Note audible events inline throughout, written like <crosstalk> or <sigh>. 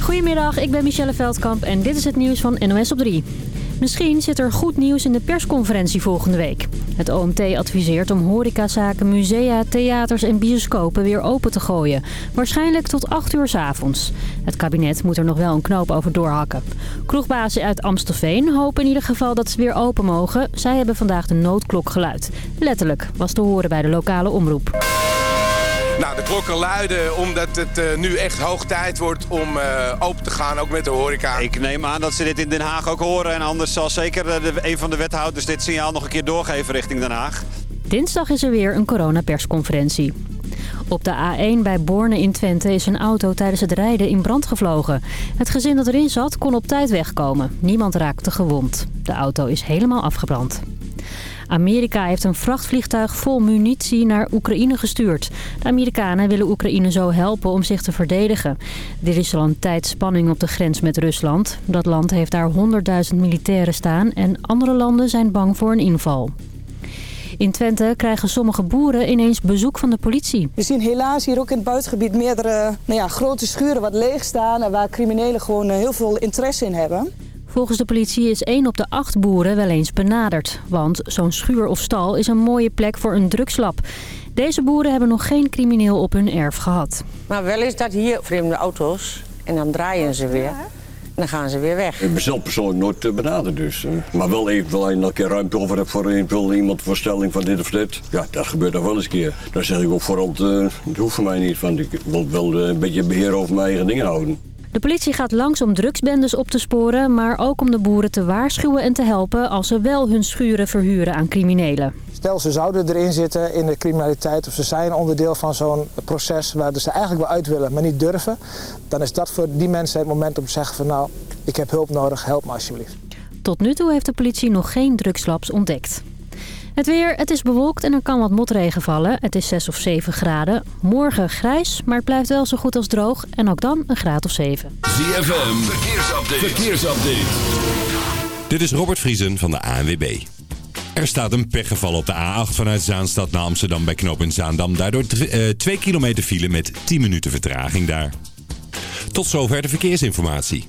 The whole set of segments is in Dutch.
Goedemiddag, ik ben Michelle Veldkamp en dit is het nieuws van NOS op 3. Misschien zit er goed nieuws in de persconferentie volgende week. Het OMT adviseert om horecazaken, musea, theaters en bioscopen weer open te gooien. Waarschijnlijk tot 8 uur s avonds. Het kabinet moet er nog wel een knoop over doorhakken. Kroegbazen uit Amstelveen hopen in ieder geval dat ze weer open mogen. Zij hebben vandaag de noodklok geluid. Letterlijk was te horen bij de lokale omroep. Nou, de klokken luiden omdat het uh, nu echt hoog tijd wordt om uh, open te gaan, ook met de horeca. Ik neem aan dat ze dit in Den Haag ook horen. En anders zal zeker de, een van de wethouders dit signaal nog een keer doorgeven richting Den Haag. Dinsdag is er weer een coronapersconferentie. Op de A1 bij Borne in Twente is een auto tijdens het rijden in brand gevlogen. Het gezin dat erin zat kon op tijd wegkomen. Niemand raakte gewond. De auto is helemaal afgebrand. Amerika heeft een vrachtvliegtuig vol munitie naar Oekraïne gestuurd. De Amerikanen willen Oekraïne zo helpen om zich te verdedigen. Er is al een tijd spanning op de grens met Rusland. Dat land heeft daar 100.000 militairen staan en andere landen zijn bang voor een inval. In Twente krijgen sommige boeren ineens bezoek van de politie. We zien helaas hier ook in het buitengebied meerdere nou ja, grote schuren wat leeg staan... en waar criminelen gewoon eh, heel veel interesse in hebben. Volgens de politie is 1 op de 8 boeren wel eens benaderd. Want zo'n schuur of stal is een mooie plek voor een drugslab. Deze boeren hebben nog geen crimineel op hun erf gehad. Maar wel is dat hier vreemde auto's en dan draaien ze weer. En dan gaan ze weer weg. Ik ben zelf persoonlijk nooit benaderd dus. Maar wel eventueel een keer ruimte over heb voor eventueel iemand voorstelling van dit of dit. Ja, dat gebeurt nog wel eens een keer. Dan zeg ik ook vooral, uh, het hoeft voor mij niet. Want ik wil wel een beetje beheer over mijn eigen dingen houden. De politie gaat langs om drugsbendes op te sporen, maar ook om de boeren te waarschuwen en te helpen als ze wel hun schuren verhuren aan criminelen. Stel ze zouden erin zitten in de criminaliteit of ze zijn onderdeel van zo'n proces waar ze eigenlijk wel uit willen, maar niet durven. Dan is dat voor die mensen het moment om te zeggen van nou, ik heb hulp nodig, help me alsjeblieft. Tot nu toe heeft de politie nog geen drugslabs ontdekt. Het weer, het is bewolkt en er kan wat motregen vallen. Het is 6 of 7 graden. Morgen grijs, maar het blijft wel zo goed als droog. En ook dan een graad of 7. ZFM, verkeersupdate. verkeersupdate. Dit is Robert Vriesen van de ANWB. Er staat een pechgeval op de A8 vanuit Zaanstad naar Amsterdam bij Knoop in Zaandam. Daardoor 2 uh, kilometer file met 10 minuten vertraging daar. Tot zover de verkeersinformatie.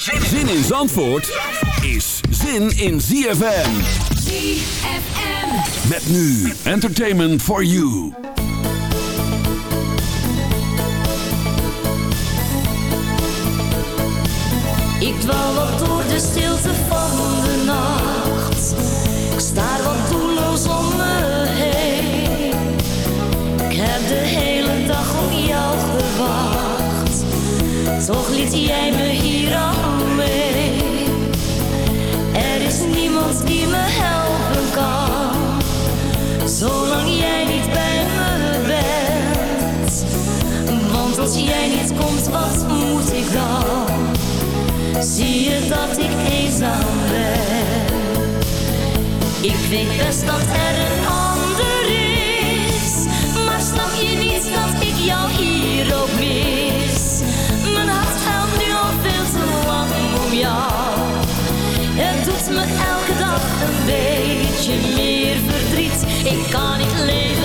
Zin in Zandvoort is zin in ZFM. ZFM. Met nu Entertainment for You. Ik dwaal wat door de stilte van de nacht. Ik sta wat doelloos om me heen. Ik heb de hele dag op jou gewacht. Toch liet jij me hier alleen. Er is niemand die me helpen kan. Zolang jij niet bij me bent. Want als jij niet komt, wat moet ik dan? Zie je dat ik eenzaam ben? Ik weet best dat er een Ik kan niet leven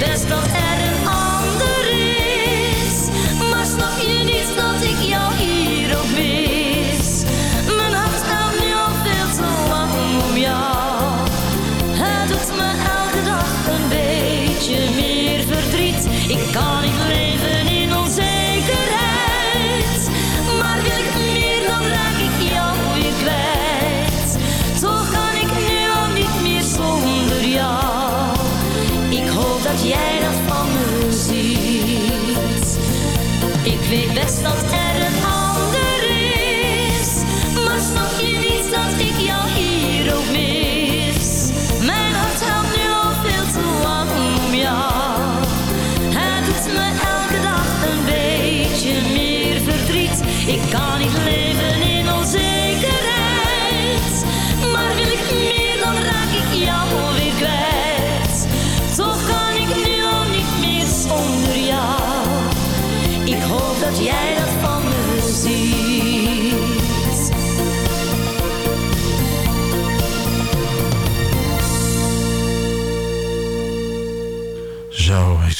Ik weet best weet best dat er een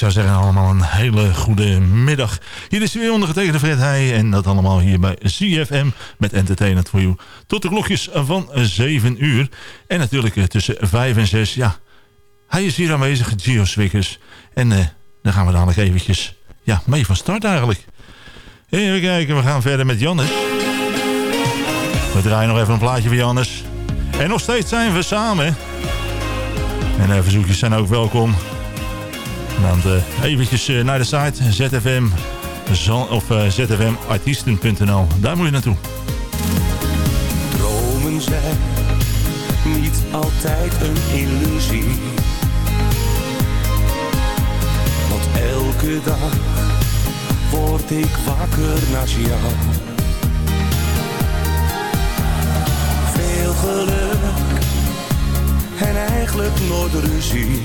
zou zeggen allemaal een hele goede middag. Hier is weer ondergetekende Fred Heij en dat allemaal hier bij CFM met Entertainment for You. Tot de klokjes van 7 uur. En natuurlijk eh, tussen 5 en 6, ja, hij is hier aanwezig, Gio Swickers. En eh, dan gaan we dadelijk eventjes ja, mee van start eigenlijk. Even kijken, we gaan verder met Jannes. We draaien nog even een plaatje voor Jannes. En nog steeds zijn we samen. En uh, verzoekjes zijn ook welkom. Want uh, eventjes uh, naar de site ZFM of uh, zfmartiesten.nl. Daar moet je naartoe. Dromen zijn niet altijd een illusie. Want elke dag word ik wakker naast jou. Veel geluk en eigenlijk nooit ruzie.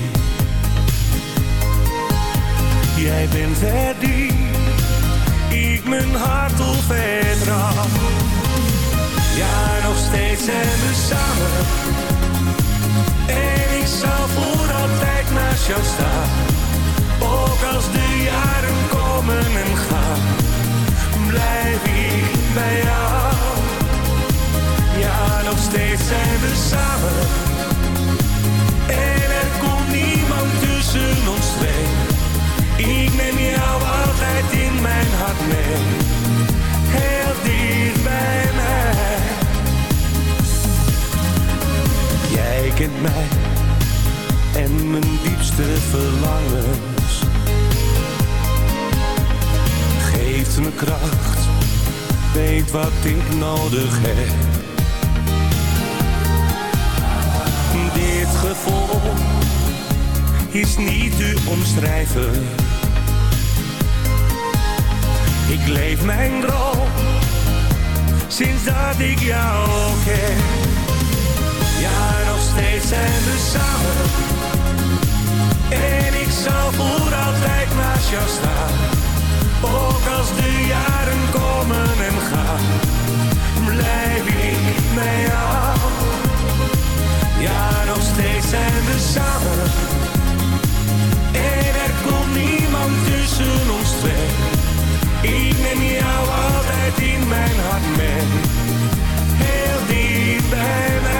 Jij bent er die ik mijn hart op vertrouw. Ja, nog steeds zijn we samen. En ik zal voor altijd naast jou staan. Kent mij en mijn diepste verlangens. Geeft me kracht, weet wat ik nodig heb. Dit gevoel is niet te omschrijven. Ik leef mijn droom, sinds dat ik jou ken. Ja, nog steeds zijn we samen. En ik zal voor altijd naast jou staan. Ook als de jaren komen en gaan, blijf ik bij jou. Ja, nog steeds zijn we samen. En er komt niemand tussen ons twee. Ik neem jou altijd in mijn hart mee, heel diep bij mij.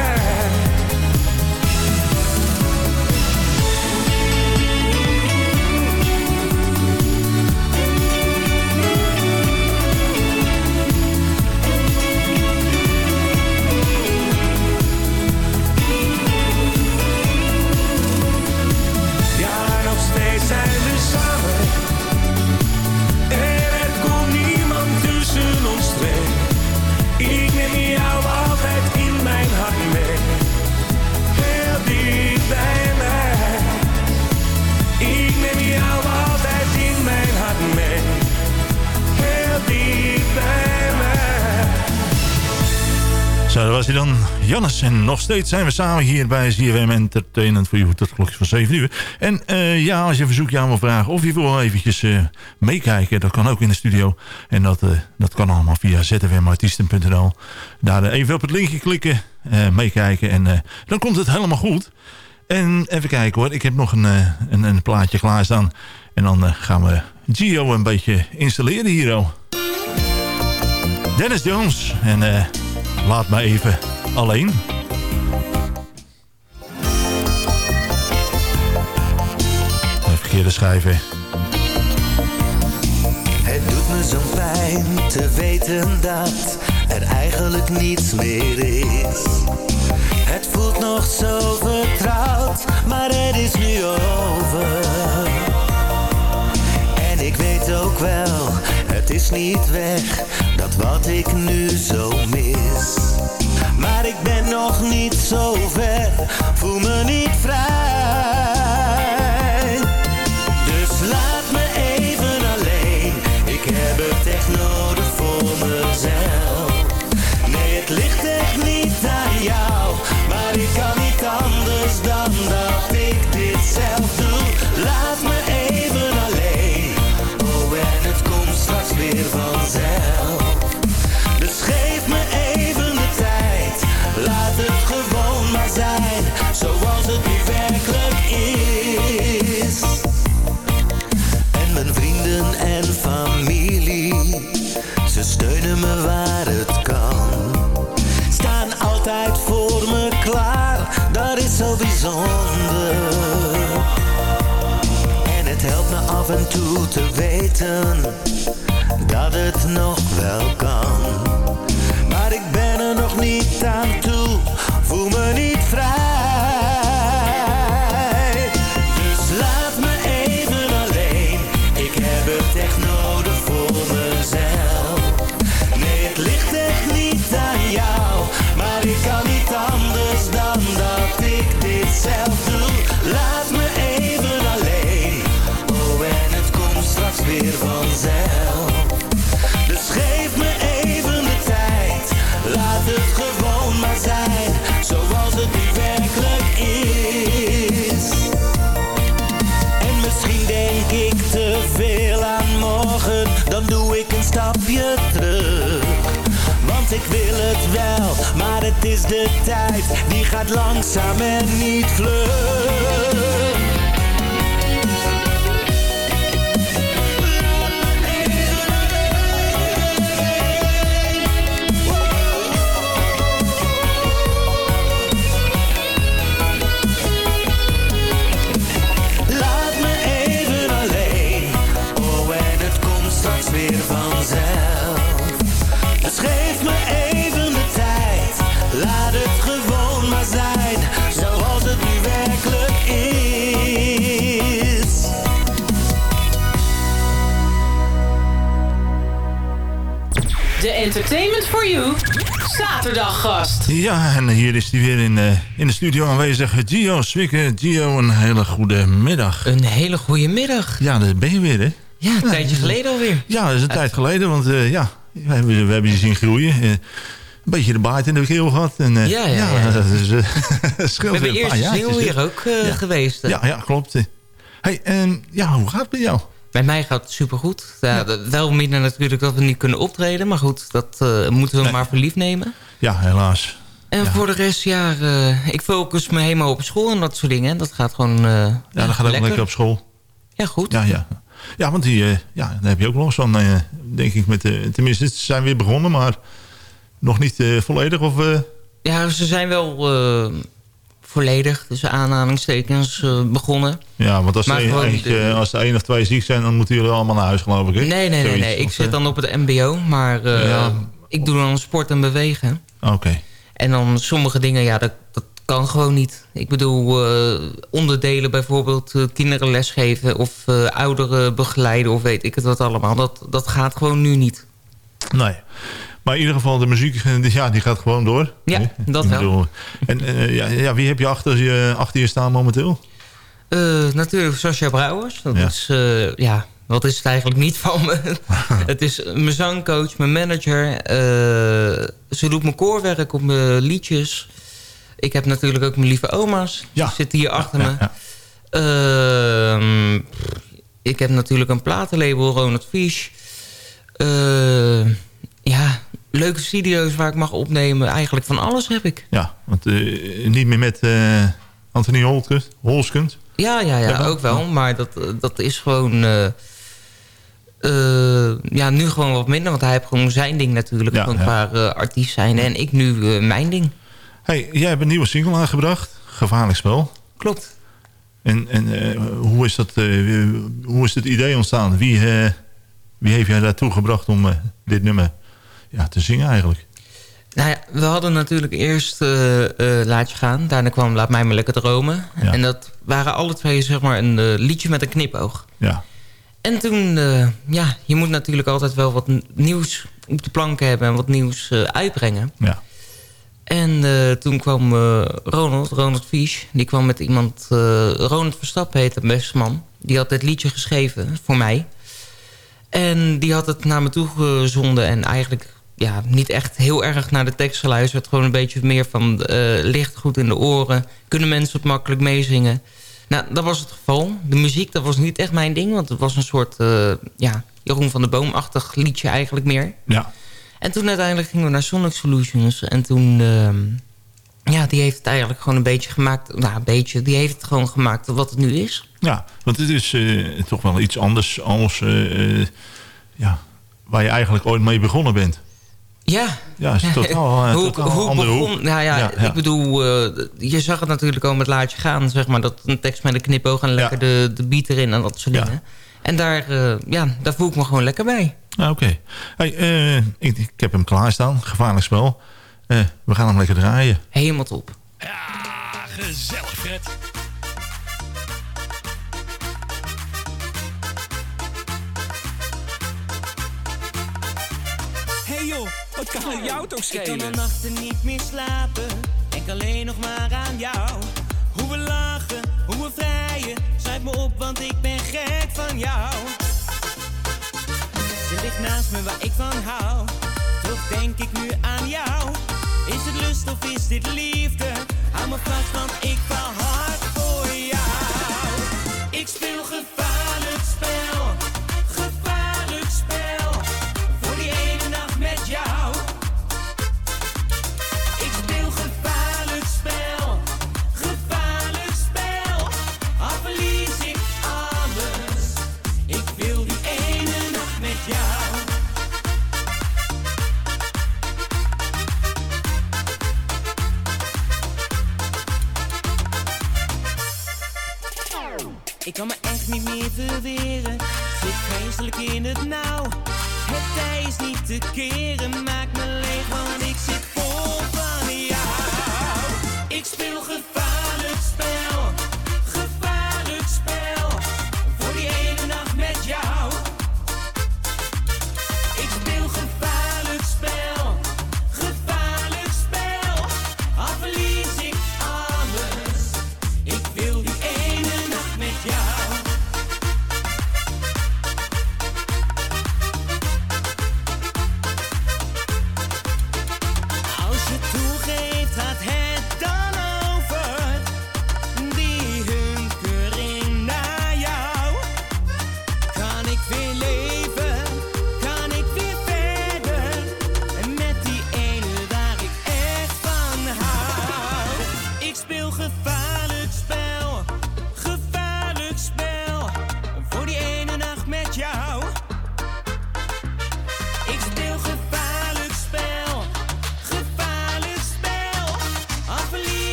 Was hij dan. Jannes. En nog steeds zijn we samen hier bij ZFM Entertainment voor u tot klokjes van 7 uur. En eh, ja, als je een verzoekje aan wil vragen of je wil eventjes eh, meekijken, dat kan ook in de studio. En dat, eh, dat kan allemaal via zfmartiesten.nl. Daar even op het linkje klikken, meekijken en dan komt het helemaal goed. En even kijken hoor, ik heb nog een, een, een plaatje klaarstaan. En dan gaan we Gio een beetje installeren hier al. Dennis Jones. En laat me even alleen. Verkeerde schrijven. Het doet me zo'n pijn te weten dat er eigenlijk niets meer is. Het voelt nog zo vertrouwd, maar het is nu over. En ik weet ook wel, is niet weg, dat wat ik nu zo mis. Maar ik ben nog niet zo ver, voel me niet vrij. Toe te weten dat het nog wel kan. Is de tijd, die gaat langzaam en niet vlug. De Entertainment for You zaterdaggast. Ja, en hier is hij weer in, eh, in de studio aanwezig. Gio Swikke. Gio, een hele goede middag. Een hele goede middag. Ja, daar ben je weer, hè? Ja, een tijdje geleden alweer. Ja, dat is een tijd geleden, want eh, ja, we hebben, we hebben je zien groeien. Eh, een beetje de baard in de keel gehad. En, eh, Ja, ja, ja. dat is, <laughs> eh, <laughs> We hebben eerst hè. hier ook eh, Ja. geweest. Ja, ja, klopt. Hey, en ja, hoe gaat het met jou? Bij mij gaat het supergoed. Ja, Wel minder natuurlijk dat we niet kunnen optreden. Maar goed, dat eh, moeten we maar voor lief nemen. Ja, helaas. En Ja. voor de rest, ja, eh, ik focus me helemaal op school en dat soort dingen. Dat gaat gewoon eh, Ja, dat gaat ook lekker op school. Ja, goed. Ja, ja. ja want die, ja, daar heb je ook los van, denk ik. Met, de tenminste, ze zijn weer begonnen, maar nog niet volledig. Of, Ja, ze zijn wel volledig, tussen aanhalingstekens, eh, begonnen. ja, want als, er, eentje, als er één of twee ziek zijn, dan moeten jullie allemaal naar huis, geloof ik. Hè? Nee, nee, nee. Zoiets. nee. Ik zit eh, dan op het mbo, maar eh, Ja. ik doe dan sport en bewegen. Oké. En dan sommige dingen, ja, dat, dat kan gewoon niet. Ik bedoel, onderdelen bijvoorbeeld, kinderen lesgeven... of ouderen begeleiden of weet ik het wat allemaal. Dat, dat gaat gewoon nu niet. Nee. Maar in ieder geval, de muziek eh, ja, die gaat gewoon door. Ja, dat wel. En eh, ja, ja, wie heb je achter je, achter je staan momenteel? Eh, natuurlijk Sascha Brouwers. Dat Ja. is, ja, wat is het eigenlijk niet van me? <laughs> het is mijn zangcoach, mijn manager. ze doet mijn koorwerk op mijn liedjes. Ik heb natuurlijk ook mijn lieve oma's. Die zitten hier achter me. Ehm, ik heb natuurlijk een platenlabel, Ronald Fish. Ja, leuke studio's waar ik mag opnemen. Eigenlijk van alles heb ik. Ja, want eh, niet meer met eh, Anthony? Holskens? Ja, ja, ja, ook wel. Maar dat, eh, dat is gewoon... ja, nu gewoon wat minder. Want hij heeft gewoon zijn ding natuurlijk. Ja, gewoon ja. qua artiest zijn. En ik nu mijn ding. Hey, jij hebt een nieuwe single aangebracht. Gevaarlijk spel. Klopt. En, en hoe, is dat, hoe is het idee ontstaan? Wie, wie heeft jij daartoe gebracht om dit nummer ja, te zingen eigenlijk? Nou ja, we hadden natuurlijk eerst eh, eh, Laat je gaan. Daarna kwam Laat mij maar lekker dromen. Ja. En dat waren alle twee zeg maar een eh, liedje met een knipoog. Ja. En toen, ja, je moet natuurlijk altijd wel wat nieuws op de plank hebben... en wat nieuws uitbrengen. Ja. En toen kwam Ronald, Ronald Fisch... die kwam met iemand... Ronald Verstappen heet een beste man. Die had dit liedje geschreven voor mij. En die had het naar me toe gezonden... en eigenlijk ja, niet echt heel erg naar de tekst geluisterd. Gewoon een beetje meer van eh licht goed in de oren. Kunnen mensen het makkelijk meezingen? Nou, dat was het geval. De muziek, dat was niet echt mijn ding. Want het was een soort eh, ja, Jeroen van de Boom-achtig liedje eigenlijk meer. Ja. En toen uiteindelijk gingen we naar Sonic Solutions. En toen, ehm, ja, die heeft het eigenlijk gewoon een beetje gemaakt. Nou, een beetje, die heeft het gewoon gemaakt wat het nu is. Ja, want het is eh, toch wel iets anders als ja, waar je eigenlijk ooit mee begonnen bent. Ja. Ja, is totaal, eh, hoe, totaal hoe andere begon, hoek. Nou ja, Ja, ja. ik bedoel, eh, je zag het natuurlijk al met Laat je gaan, zeg maar. Dat een tekst met een knipoog en lekker de, de beat erin en dat soort Ja. dingen. En daar, eh, ja, daar voel ik me gewoon lekker bij. Ah, Oké. Hey, eh, ik, ik heb hem klaarstaan. Gevaarlijk spel. Eh, we gaan hem lekker draaien. Helemaal top. Gezellig, Fred. Joh, wat kan het jou toch schelen? Ik kan de nachten niet meer slapen. Denk alleen nog maar aan jou. Hoe we lachen, hoe we vrijen. Schrijf me op, want ik ben gek van jou. Je ligt naast me waar ik van hou. Toch denk ik nu aan jou. Is het lust of is dit liefde? Hou me vast, want ik val hard voor jou. Ik speel gevaarlijk spel. Niet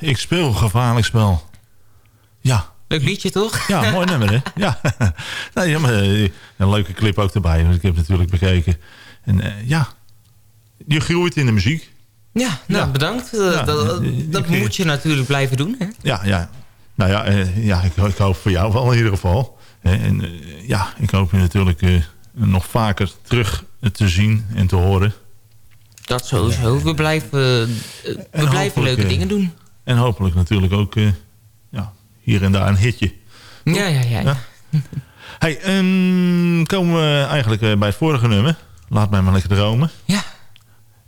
ik speel gevaarlijk spel. Ja. Leuk liedje, toch? Ja, mooi <laughs> nummer, hè? Ja. <laughs> nou, maar, een leuke clip ook erbij. Want ik heb het natuurlijk bekeken. En eh, ja, je groeit in de muziek. Ja, nou Ja. bedankt. Eh, Ja, dat dat ik- moet je natuurlijk blijven doen. Hè? Ja, ja. Nou ja, ja ik, ik hoop voor jou wel in ieder geval. En ja, ik hoop je natuurlijk nog vaker terug te zien en te horen. Dat sowieso. We blijven, we blijven leuke dingen doen. En hopelijk natuurlijk ook eh, ja, hier en daar een hitje. Ja, ja, ja. <laughs> Hey, ehm, komen we eigenlijk eh, bij het vorige nummer. Laat mij maar lekker dromen. Ja.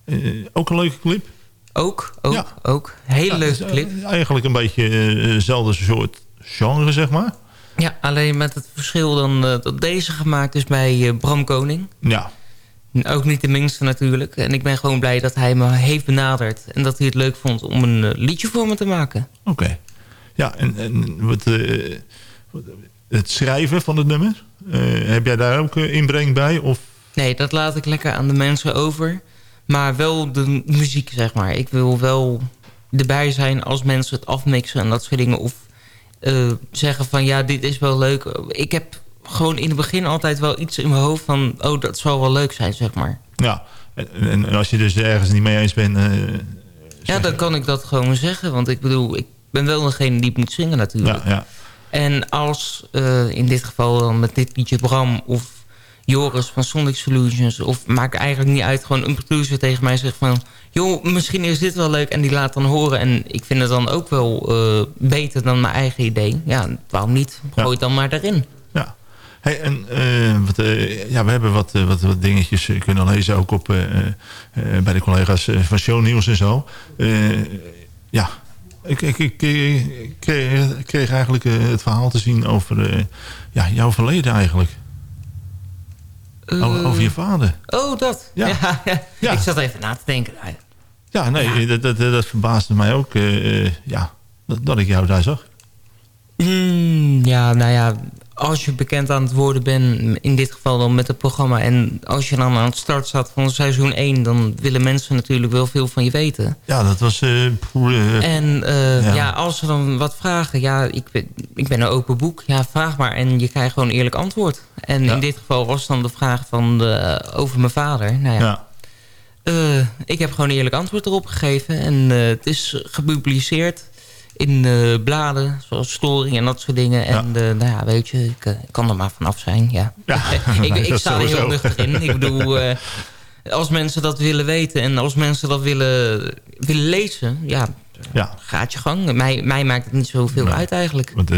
Eh, ook een leuke clip. Ook, ook, ook. Hele Ja, leuke dus, clip. eigenlijk een beetje hetzelfde soort genre, zeg maar. Ja, alleen met het verschil dan dat deze gemaakt is bij Bram Koning. Ja. Ook niet de minste natuurlijk. En ik ben gewoon blij dat hij me heeft benaderd. En dat hij het leuk vond om een eh, liedje voor me te maken. Oké. Ja, en, en wat, eh, het schrijven van het nummer. eh, heb jij daar ook inbreng bij? Of Nee, dat laat ik lekker aan de mensen over. Maar wel de muziek, zeg maar. Ik wil wel erbij zijn als mensen het afmixen en dat soort dingen. Of zeggen van, ja, dit is wel leuk. Ik heb gewoon in het begin altijd wel iets in mijn hoofd van... oh, dat zal wel leuk zijn, zeg maar. ja, en, en als je dus ergens niet mee eens bent... eh, Ja, dan kan ik dat gewoon zeggen. Want ik bedoel, ik ben wel degene die moet zingen natuurlijk. ja, ja. En als eh, in dit geval dan met dit liedje Bram of Joris van Sonic Solutions... of maakt eigenlijk niet uit, gewoon een producer tegen mij zegt van... joh, misschien is dit wel leuk en die laat dan horen... en ik vind het dan ook wel eh, beter dan mijn eigen idee. Ja, waarom niet? Gooi het dan maar daarin. Hey, en, eh, wat, eh, ja, we hebben wat, eh, wat, wat dingetjes kunnen lezen, ook op, bij de collega's van Shownieuws en zo. Ja, ik, ik, ik, ik kreeg, eigenlijk het verhaal te zien over ja, jouw verleden eigenlijk. over, over je vader. Oh, dat. Ja. Ja, <laughs> Ik zat even na te denken. Nou, Ja, nee, Dat, dat, dat verbaasde mij ook, ja, dat, dat ik jou daar zag. Mm, ja, nou ja, als je bekend aan het worden bent, in dit geval dan met het programma... en als je dan aan het start staat van seizoen 1... dan willen mensen natuurlijk wel veel van je weten. Ja, dat was... eh, En eh, Ja. ja. als ze dan wat vragen, ja, ik ben, ik ben een open boek. Ja, vraag maar en je krijgt gewoon een eerlijk antwoord. En in dit geval was dan de vraag van de, over mijn vader. Nou ja, ja. ik heb gewoon een eerlijk antwoord erop gegeven. En het is gepubliceerd in eh, bladen, zoals Story en dat soort dingen. En eh, nou ja, weet je, ik, eh, ik kan er maar vanaf zijn, ja. <laughs> ik, ik sta er heel nuchter in. Ik bedoel, <laughs> eh, als mensen dat willen weten en als mensen dat willen, willen lezen... ja, Ja. gaat je gang. Mij, mij maakt het niet zoveel uit eigenlijk. Want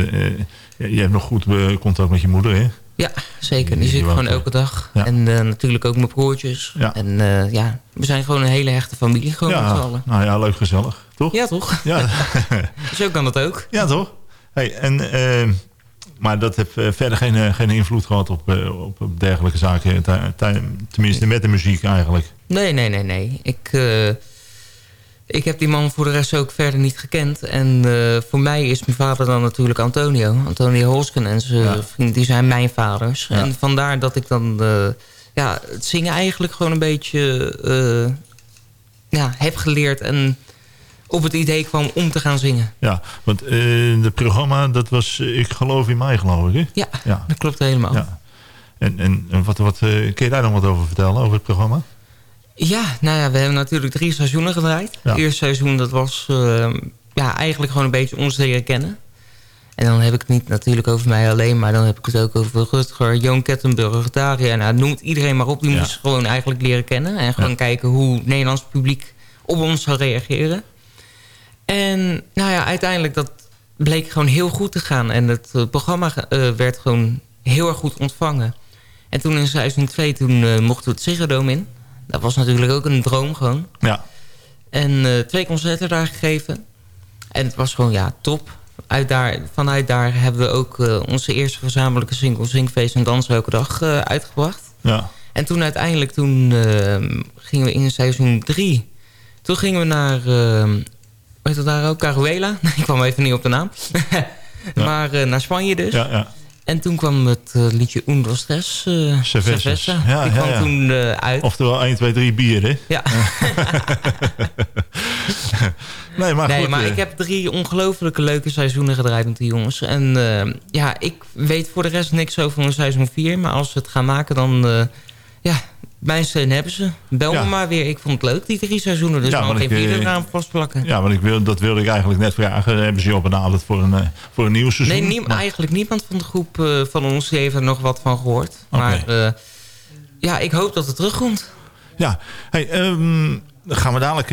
je hebt nog goed contact met je moeder, hè? Ja, zeker. Die zie ik gewoon elke dag. ja. En natuurlijk ook mijn broertjes. Ja. En ja, we zijn gewoon een hele hechte familie. Gewoon met z'n Ja, allen. nou ja, leuk gezellig, toch? Ja, toch? Ja, <laughs> Zo kan dat ook. ja toch? Hey, en, eh, maar dat heeft eh, verder geen, eh, geen invloed gehad op, op, op dergelijke zaken. Tenminste, met de muziek eigenlijk. Nee, nee, nee, nee. Ik, ik heb die man voor de rest ook verder niet gekend. En voor mij is mijn vader dan natuurlijk Antonio. Antonio Holsken en zijn Ja. vriend, die zijn mijn vaders. Ja. En vandaar dat ik dan ja, het zingen eigenlijk gewoon een beetje ja, heb geleerd. En op het idee kwam om te gaan zingen. Ja, want eh het programma, dat was, eh, ik geloof in mij, geloof ik, hè? Ja, Ja. dat klopt helemaal. Ja. En, en en wat, wat, eh, kun je daar nog wat over vertellen, over het programma? Ja, nou ja, we hebben natuurlijk drie seizoenen gedraaid. Ja. Het eerste seizoen, dat was eh, ja, eigenlijk gewoon een beetje ons leren kennen. En dan heb ik het niet natuurlijk over mij alleen, maar dan heb ik het ook over Rutger, Joon Kettenburg, Daria. Nou, noem het iedereen maar op. Die Ja. moest gewoon eigenlijk leren kennen. En gewoon Ja. kijken hoe het Nederlands publiek op ons zou reageren. En nou ja, uiteindelijk dat bleek gewoon heel goed te gaan. En het eh, programma eh, werd gewoon heel erg goed ontvangen. En toen in seizoen 2, toen eh, mochten we het Ziggo in. Dat was natuurlijk ook een droom gewoon. Ja. En twee concerten daar gegeven. En het was gewoon, ja, top. Uit daar, vanuit daar hebben we ook onze eerste gezamenlijke single... Zingfeest en Dans elke dag uitgebracht. Ja. En toen uiteindelijk, toen gingen we in seizoen drie... Toen gingen we naar, weet je daar ook, Caruela. <laughs> Ik kwam even niet op de naam. <laughs> maar eh, naar Spanje dus. Ja, ja. En toen kwam het eh, liedje Un, dos, tres. eh, Cervezas. Cerveza. Ja, Die kwam ja. toen eh, uit. Oftewel 1, 2, 3 bier, hè? Ja. <laughs> nee, maar nee, goed. maar ik heb drie ongelooflijke leuke seizoenen gedraaid met die jongens. En ja, ik weet voor de rest niks over een seizoen 4. Maar als we het gaan maken, dan... ja, Mijn steun hebben ze. Bel Ja. me maar weer. Ik vond het leuk, die drie seizoenen. Dus Ja, maar geen ik, eh, vierde eraan vastplakken. Ja, want ik wil, dat wilde ik eigenlijk net vragen. Hebben ze je op benaderd voor een, eh, voor een nieuw seizoen? Nee, eigenlijk niemand van de groep eh, van ons heeft er nog wat van gehoord. Maar ja, ik hoop dat het terugkomt. Ja, hey, ehm, gaan we dadelijk...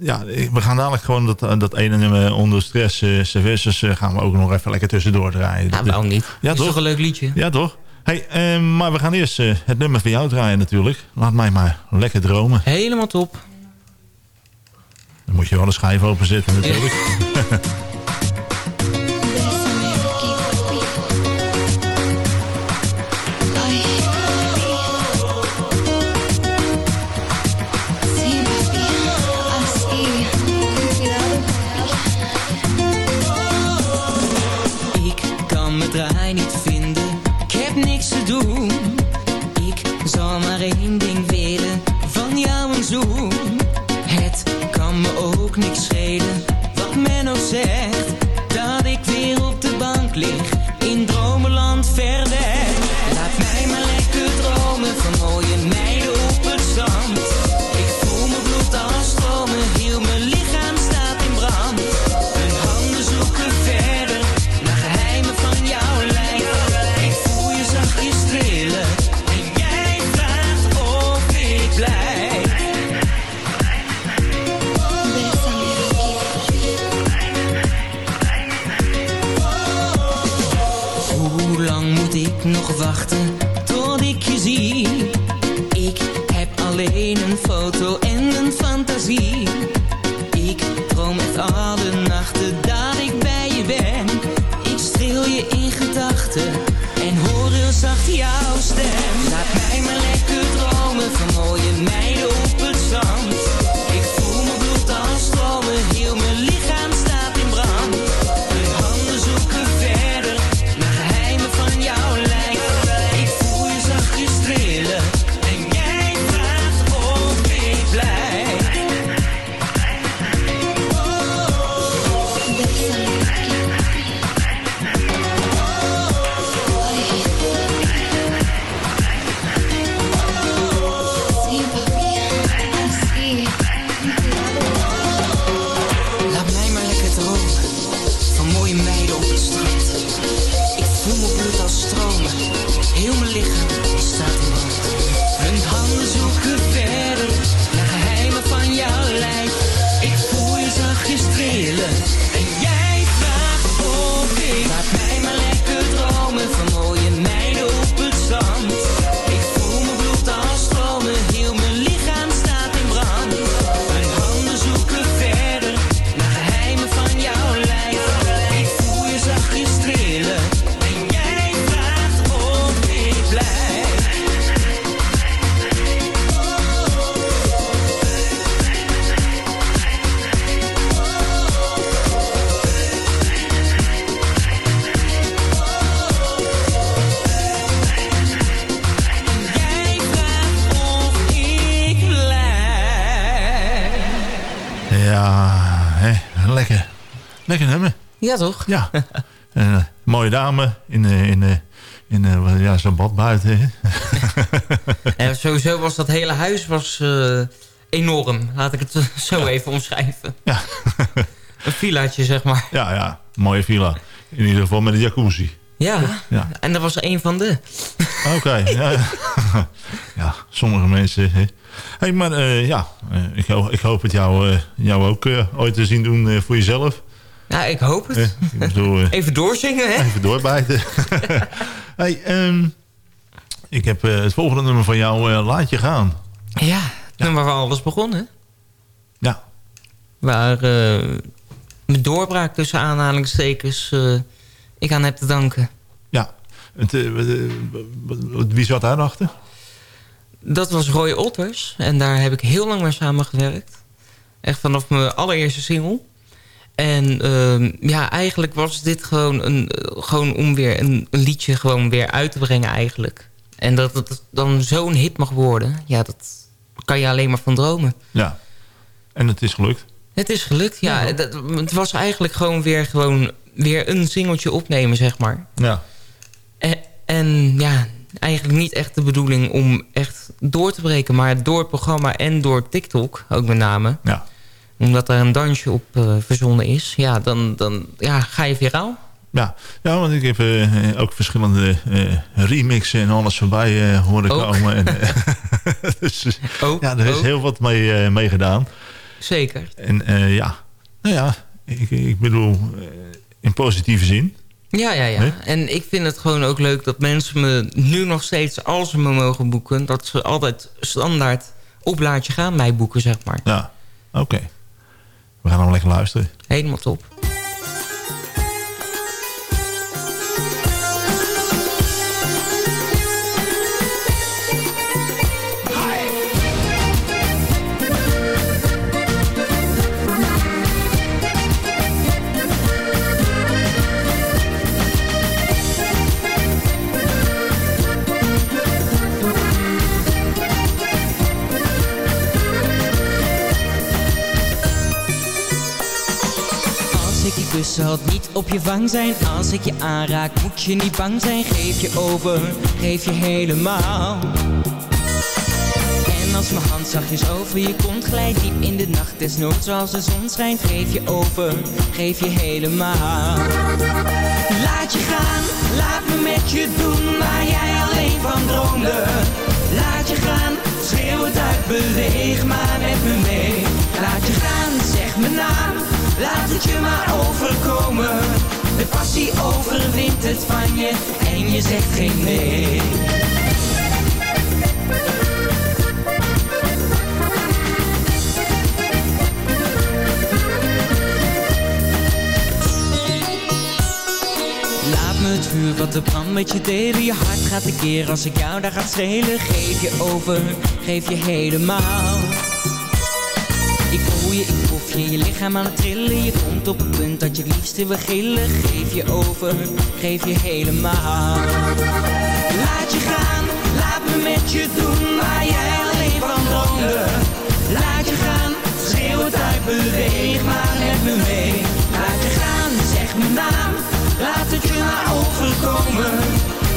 ja, we gaan dadelijk gewoon dat, dat ene nummer onder stress, uh, eh, gaan we ook nog even lekker tussendoor draaien. Ja, waarom niet? Ja, Is toch? toch een leuk liedje? Ja, toch? Hey, ehm, maar we gaan eerst eh, het nummer van jou draaien natuurlijk. Laat mij maar lekker dromen. Helemaal top. Dan moet je wel een schijf openzetten natuurlijk. <laughs> Lekker. Ja, toch? Ja. <laughs> Eh, mooie dame in, eh, in, eh, in ja, zo'n bad buiten. En <laughs> sowieso was dat hele huis was, enorm. Laat ik het <laughs> zo even omschrijven. Ja. een villaatje, zeg maar. Ja, ja, mooie villa. In ieder geval met een jacuzzi. Ja, Ja. en dat was een van de. Oké, ja. ja, sommige mensen... Hè. Hey, maar ja, ik, hoop, ik hoop het jou, jou ook ooit te zien doen voor jezelf. Ja, ik hoop het. Eh, ik bedoel, eh, Even doorzingen, hè? Even doorbijten. <laughs> hey, ehm, ik heb eh, het volgende nummer van jou, eh, Laat je gaan. Ja, het nummer waar alles begon, hè? Ja. Waar mijn doorbraak tussen aanhalingstekens ik aan heb te danken. Ja. Het, wie zat daarachter? Dat was Roy Otters. En daar heb ik heel lang mee samengewerkt. Echt vanaf mijn allereerste single. En ehm, ja, eigenlijk was dit gewoon, een, gewoon om weer een, een liedje gewoon weer uit te brengen eigenlijk. En dat het dan zo'n hit mag worden. Ja, dat kan je alleen maar van dromen. Ja. En het is gelukt. Het is gelukt, ja. dat, het was eigenlijk gewoon weer, gewoon weer een singeltje opnemen, zeg maar. Ja. En, en ja, eigenlijk niet echt de bedoeling om echt door te breken. Maar door het programma en door TikTok, ook met name. Ja. Omdat er een dansje op eh, verzonnen is. Ja, dan, dan ja, ga je viraal. Ja, ja want ik heb eh, ook verschillende eh, remixen en alles voorbij horen Ook. komen. En, <laughs> <laughs> dus, Ook, ja, er is ook. heel wat mee, mee gedaan. Zeker. En ja, nou ja, ik, ik bedoel, in positieve zin. Ja, ja, ja. Nee? En ik vind het gewoon ook leuk dat mensen me nu nog steeds, als ze me mogen boeken... dat ze altijd standaard op laatje gaan mij boeken, zeg maar. Ja, oké. We gaan hem lekker luisteren. Helemaal top. Zal niet op je wang zijn. Als ik je aanraak, moet je niet bang zijn. Geef je over, geef je helemaal. En als mijn hand zachtjes over je kont glijdt, diep in de nacht, desnoods als de zon schijnt. Geef je over, geef je helemaal. Laat je gaan, laat me met je doen waar jij alleen van droomde. Laat je gaan, schreeuw het uit, beweeg maar met me mee. Laat je gaan, zeg mijn naam, laat het je maar overkomen. De passie overwint het van je en je zegt geen nee. Laat me het vuur wat de brand met je delen. Je hart gaat een keer als ik jou daar gaat strelen. Geef je over, geef je helemaal. Ik voel je, ik proef je, je lichaam aan het trillen. Je komt op het punt dat je liefste wil gillen. Geef je over, geef je helemaal. Laat je gaan, laat me met je doen waar jij alleen van droomde. Laat je gaan, schreeuw het uit, beweeg maar met me mee. Laat je gaan, zeg mijn naam, laat het je maar overkomen.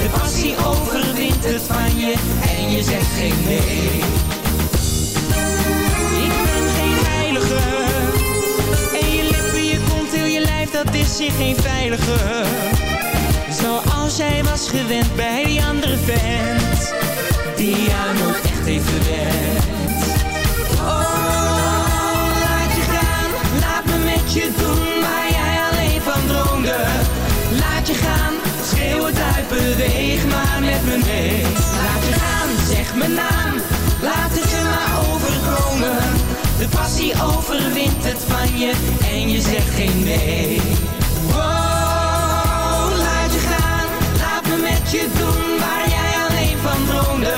De passie overwint het van je en je zegt geen nee. En je lippen, je kont, heel je lijf, dat is hier geen veilige. Zoals jij was gewend bij die andere vent. Die jou nooit echt heeft gewend. Oh, laat je gaan, laat me met je doen waar jij alleen van droomde. Laat je gaan, schreeuw het uit, beweeg maar met me mee. Laat je gaan, zeg mijn naam, laat het je maar overkomen. De passie overwint het van je en je zegt geen nee. Oh, laat je gaan, laat me met je doen waar jij alleen van droomde.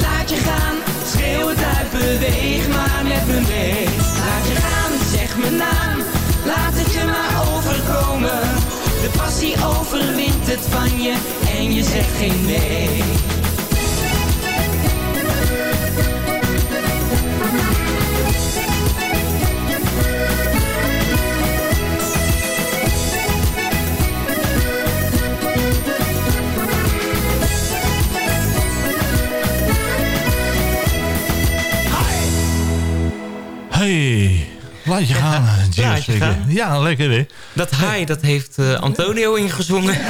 Laat je gaan, schreeuw het uit, beweeg maar met me mee. Laat je gaan, zeg mijn naam, laat het je maar overkomen. De passie overwint het van je en je zegt geen nee. Hey, laat je gaan. laat je gaan. Ja, lekker hè. Dat hi, dat heeft eh, Antonio ingezongen. <laughs> <laughs>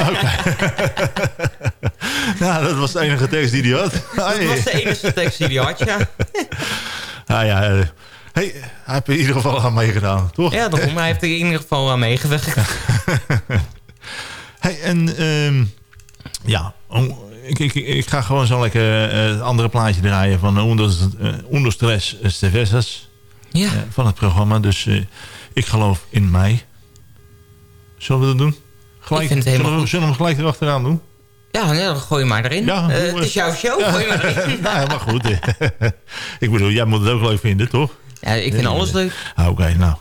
Nou, dat was de enige tekst die hij had. Dat was de enige tekst die hij had, ja. <laughs> Nou ja, eh, hey, hij heeft er in ieder geval aan meegedaan, toch? Ja, daarom. Hij heeft er in ieder geval aan meegewerkt. Hey, en ehm, ja, ik, ik, ik ga gewoon zo lekker eh, het andere plaatje draaien van Onder, uh, Onder Stress Stevessas. Ja. eh, van het programma. Dus eh, ik geloof in mij. Zullen we dat doen? Gelijk, Ik vind het helemaal zullen, we, goed. zullen we hem gelijk erachteraan doen? Ja, dan gooi je maar erin. Ja, Eh, het is jouw show, Ja. gooi je maar erin. <laughs> nou, maar goed. <laughs> ik bedoel, jij moet het ook leuk vinden, toch? Ja, ik vind alles leuk. Ah, Oké, nou.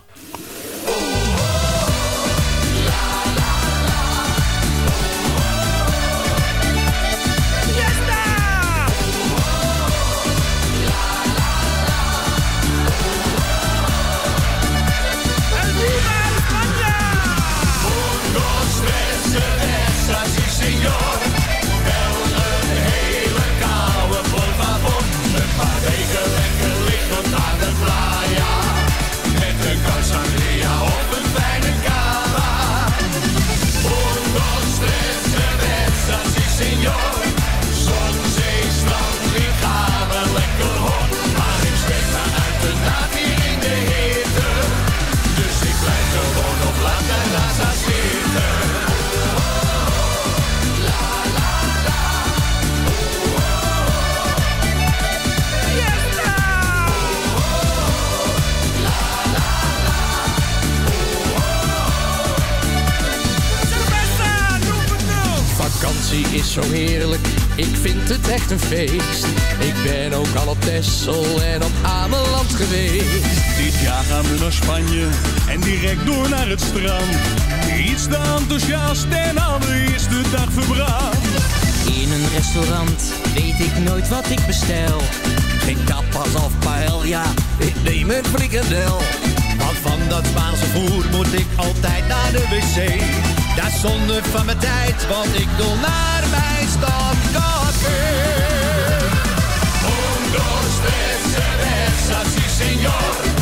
Zo heerlijk, ik vind het echt een feest. Ik ben ook al op Texel en op Ameland geweest. Dit jaar gaan we naar Spanje en direct door naar het strand. Iets te enthousiast en allereerste dag verbrand. In een restaurant weet ik nooit wat ik bestel. Geen tapas of paella, ik neem een frikandel. Want van dat Spaanse voer moet ik altijd naar de wc. Dat is zonde van mijn tijd, want ik wil naar mijn stadcafé. Un, dos, tres, cerveza, sí señor.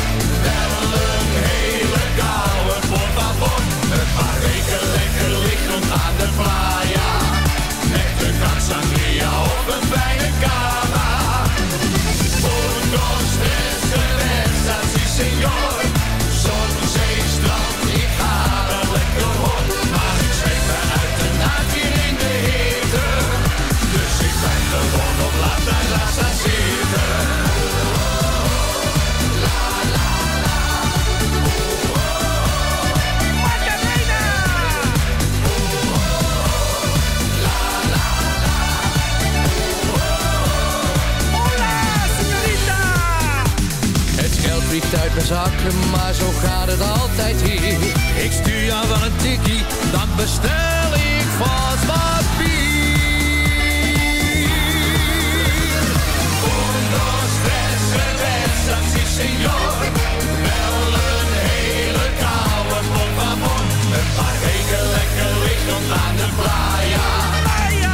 Mijn zakken, maar zo gaat het altijd hier. Ik stuur jou wel een tikkie, dan bestel ik vast wat bier. Un, dos, tres, cerveza, sí señor. Wel een hele koude, por favor. Een paar weken lekker liggend aan de playa.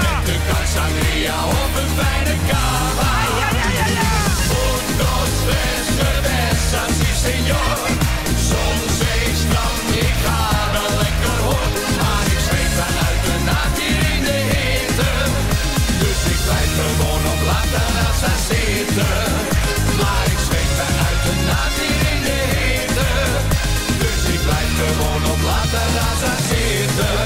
Met een kan sangria of een fijne cava. La terrassa zitten. Maar ik zweet dan uit de naad hier in de hitte. Dus ik blijf gewoon op la terrassa zitten.